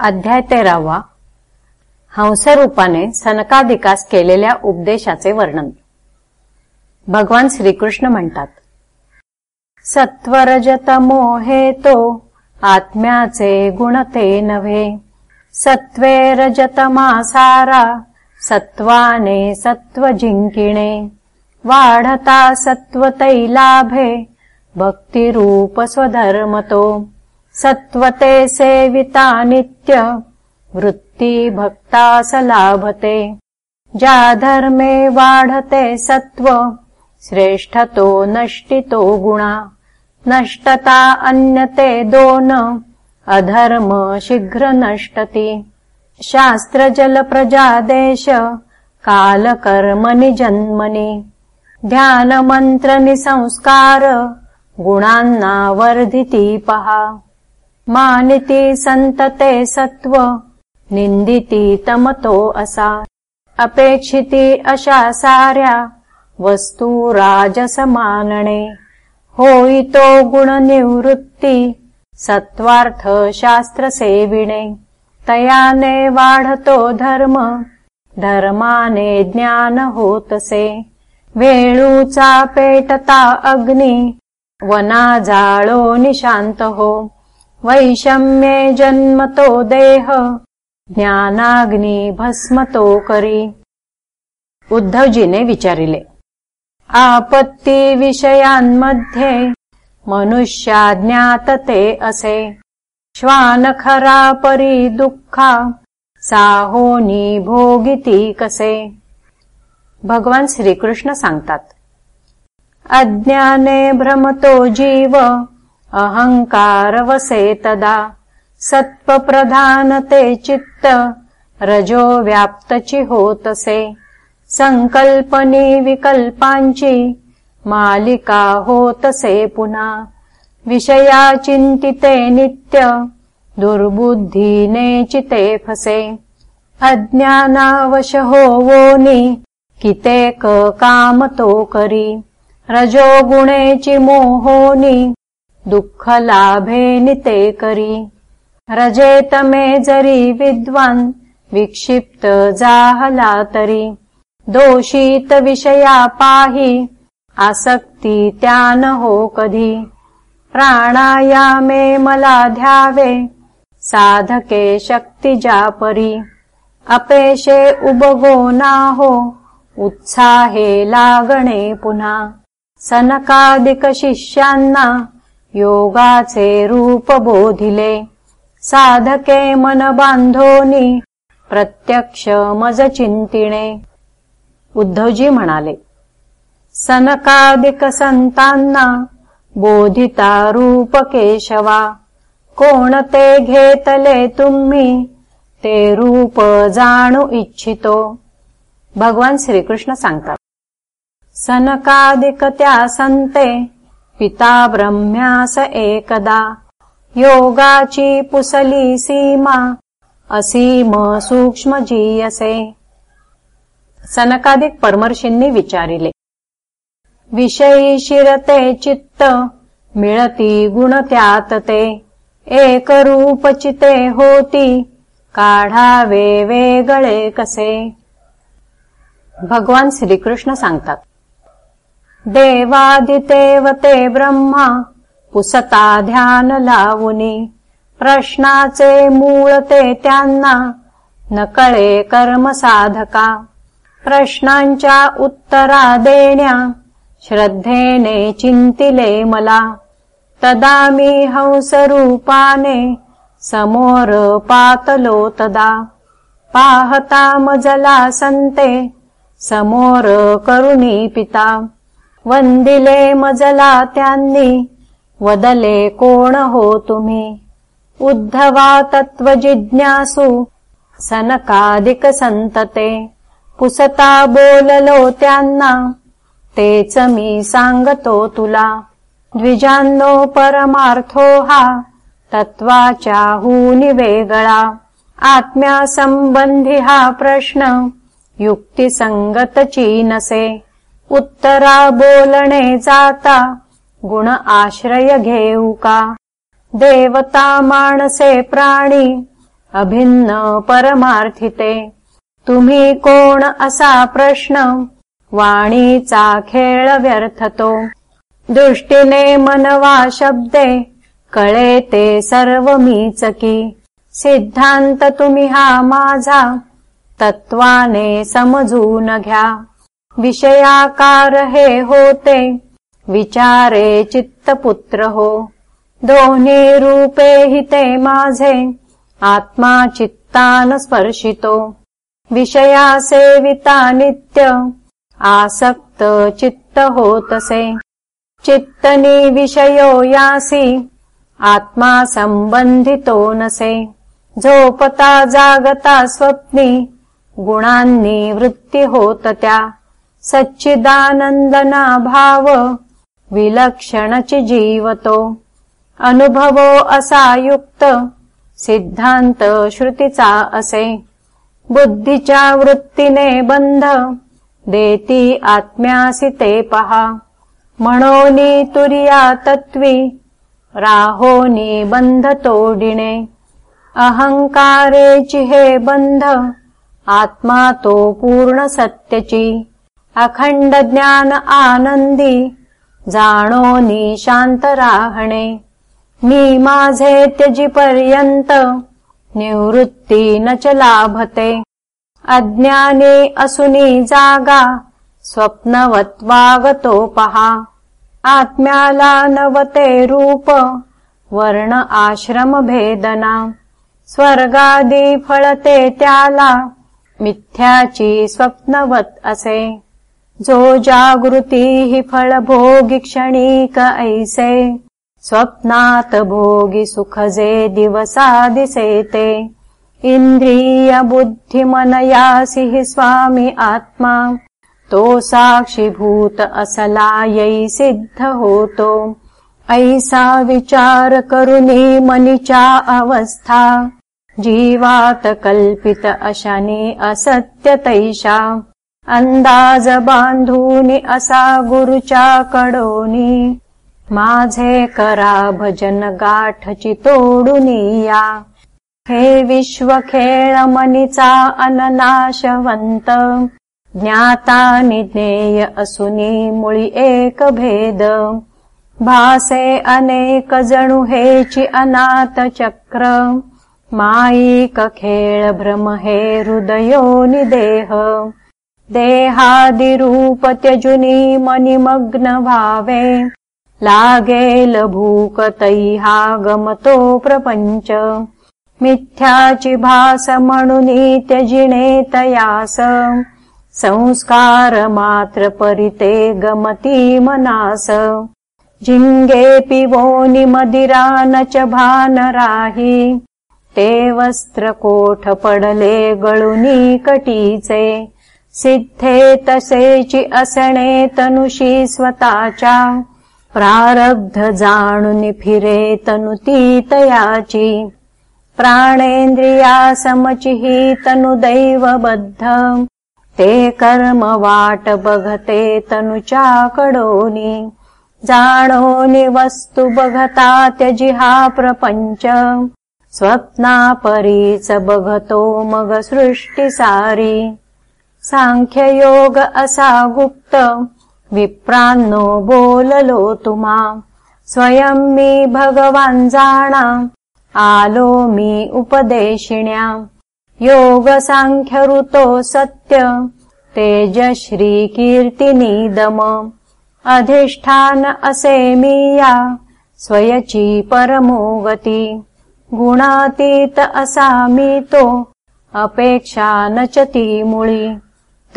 अध्याय तेरावा. हंसरूपाने सनकाधिकास केलेल्या उपदेशाचे वर्णन. भगवान श्रीकृष्ण म्हणतात सत्वरजतमो हे तो आत्म्याचे गुण ते नव्हे. सत्वे रजतमासारा सत्वाने सत्व जिंकिणे वाढता सत्वतैलाभे भक्तिरूप स्वधर्मतो. सत्वते सेविता नित्य वृत्ती भक्ता सलाभते ज्या धर्मे वाढते सत्व श्रेष्ठतो नष्टितो गुणा। नष्टता अन्यते दोन अधर्म शीघ्र नष्टति। शास्त्र प्रजादेश कालकर्मनि जन्मनि। ध्यानमन्त्रनि संस्कार गुणान्ना वर्धिति पहा मानिति सन्तते सत्व निन्दिति तमतो असा। अपेक्षिति अशा सार्या वस्तु राजसमानणे। होयितो गुणनिवृत्ति सत्त्वार्थ शास्त्रसेविणे तयाने वाढतो धर्म धर्माने ज्ञान होतसे। वेळूचा पेटता अग्नि वना जाळो निशांत हो वैषम्ये जन्मतो देह ज्ञानाग्नि भस्मतो करी। उद्धवजीने विचारिले आपत्ती विषयांमध्ये मनुष्या ज्ञातते असे। श्वान खरा परी दुःखा साहोनी भोगिती कसे। भगवान श्रीकृष्ण सांगतात अज्ञाने भ्रमतो जीव अहङ्कारवसे तदा सत्त्वप्रधानते चित्त रजो व्याप्तचि होतसे सङ्कल्पनी विकल्पाञ्चि मालिका होतसे पुना। विषया चिन्तिते नित्य दुर्बुद्धीने चिते फसे। अज्ञानावश होवोनि कितेक कामतो करी। रजोगुणेचि मोहोनि दुःख लाभे निते करी। रजेतमे जरी विद्वान् विक्षिप्त जाहला तरी। दोषीत विषया पाहि आसक्ति त्यान हो कधी। प्राणायामे मला शक्ति जापरी अपेशे उबगो नाहो उत्साहे लागणे पुन्हा। सनकादिक शिष्यान्ना योगाचे रूप बोधिले. साधके मन बांधोनी. प्रत्यक्ष मज चिंतिणे. उद्धवजी म्हणाले सनकादिक संतांना बोधिता रूप केशवा. कोण ते घेतले तुम्ही ते रूप जाणू इच्छितो. भगवान श्रीकृष्ण सांगतात सनकादिक त्या संते पिता ब्रह्म्यास एकदा. योगाची पुसली सीमा असीम सूक्ष्म जीयसे. सनकादिक परमर्षींनी विचारिले. विषयी शिरते चित्त मिळती गुण त्यात ते. एक रूप चिते होती काढावे वेगळे कसे. भगवान श्रीकृष्ण सांगतात देवादितेवते ब्रह्मा पुसता ध्यान लावुनी. प्रश्नाचे मूळ ते त्यांना नकळे कर्म साधका. प्रश्नांच्या उत्तरा देण्या श्रद्धेने चिंतिले मला. तदा मी हंसरूपाने समोर पातलो तदा. पाहता मजला संते समोर करुणी पिता वंदिले मजला वदले कोण हो तुम्ही उद्धवा तत्व जिज्ञासु सनकादिक संतते पुसता बोललो त्यांना तेच मी सांगतो तुला द्विजांनो परमार्थो हा तत्वाच्या हुनी वेगळा आत्म्या संबंधी हा प्रश्न युक्तिसंगत चीनसे उत्तरा बोलणे जाता गुण आश्रय घेऊ का? देवता माणसे प्राणी अभिन्न परमार्थिते तुम्ही कोण असा प्रश्न? वाणीचा खेळ व्यर्थतो. दृष्टीने मनवा शब्दे कळे ते सर्व मीचकी सिद्धांत तुम्ही हा माझा तत्वाने समजून घ्या विषयाकार हे होते। विचारे चित्तपुत्र हो दोन्ही रूपे हिते माझे। आत्मा चित्तान स्पर्शितो। विषया सेविता नित्य। आसक्त चित्त होतसे। चित्तनी विषयो यासी। आत्मा संबंधितो नसे। झोपता जागता स्वप्नी। गुणांनी वृत्ती होत त्या सच्चिदानंदना भाव विलक्षणची जीवतो अनुभवो असा युक्त सिद्धांत श्रुतीचा असे। बुद्धीच्या वृत्तीने बंध देती आत्म्यासी ते पहा। म्हणोनी तुर्या तत्वी राहोनी बंध तोडिणे। अहंकारेची हे बंध आत्मा तो पूर्ण सत्यची अखंड ज्ञान आनंदी जाणोनी शांत राहणे. मी माझे त्यजी पर्यंत निवृत्ती न च लाभते. अज्ञानी असुनी जागा स्वप्नवत्वागतो पहा. आत्म्याला नवते रूप वर्ण आश्रम भेदना. स्वर्गादी फळते त्याला मिथ्याची स्वप्नवत असे. जो जागृती हि फळभोगी क्षणिक ऐसे स्वप्नात भोगी सुख जे दिवसा दिसेते इन्द्रिय बुद्धिमनयासि हि स्वामी आत्मा तो साक्षीभूत असलायै सिद्ध होतो। ऐसा विचार करुनी मनिचा अवस्था जीवात कल्पित अशनी असत्य तैषा अंदाज बांधूनी असा गुरुचा कडोनी माझे करा भजन गाठची तोडुनिया हे विश्व खेळ मनीचा अननाशवंत। ज्ञाता निज्ञेय असुनी मुळी एक भेद। भासे अनेक जणु हेची अनाथ चक्र। माईक खेळ भ्रम हे हृदयोनि देह देहादिरूप त्यजुनी मनिमग्न भावे लागेल भूक तैहा गमतो प्रपंच मिथ्याची भास म्हणुनी त्यजिणे तयास संस्कार गमती मनास जिंगे पिवोनि मदिरा न च भान राही ते वस्त्र कोठ गळुनी कटीचे सिद्धे तसेची असणे तनुषी स्वताचा प्रारब्ध जाणुनी फिरे तनुती तयाची प्राणेन्द्रिया समचिही तनु दैवबद्ध। ते कर्म वाट बघते तनुचा कडोनी जाणोनि वस्तु बघता त्यजिहा प्रपंच स्वप्ना परीच बघतो मग सृष्टी सारी सांख्ययोग असा गुप्त विप्रान्नो बोललो तुमा स्वयं मी भगवान जाणा आलो मी उपदेशिण्या। योग सांख्य ऋतो सत्य। तेज श्री कीर्तिनिदम अधिष्ठान असे मिया स्वयची परमोगती गुणातीत असा मी तो अपेक्षा नचती मुळी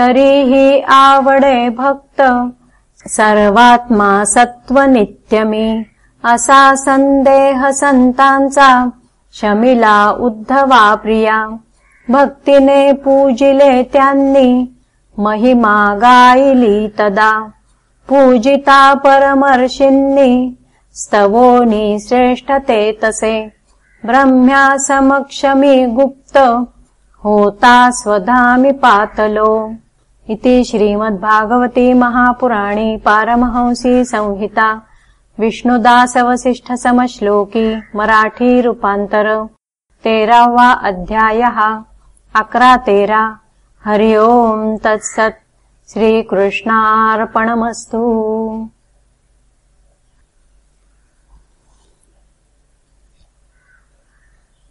तरीही आवडे भक्त सर्वात्मा सत्व नित्यमी असा संदेह संतांचा शमिला उद्धवा प्रिया. भक्तीने पूजिले त्यांनी महिमा गायली तदा. पूजिता परमर्षिन्नी स्तवोनी श्रेष्ठते तसे. ब्रह्म्या समक्षमी गुप्त होता स्वधामि पातलो इति श्रीमद्भागवती महापुराणी पारमहंसी संहिता विष्णुदासवसिष्ठसमश्लोकी मराठी रूपान्तर तेरावा अध्यायः अकरा तेरा। हरि ओम् तत्सत्। श्रीकृष्णार्पणमस्तु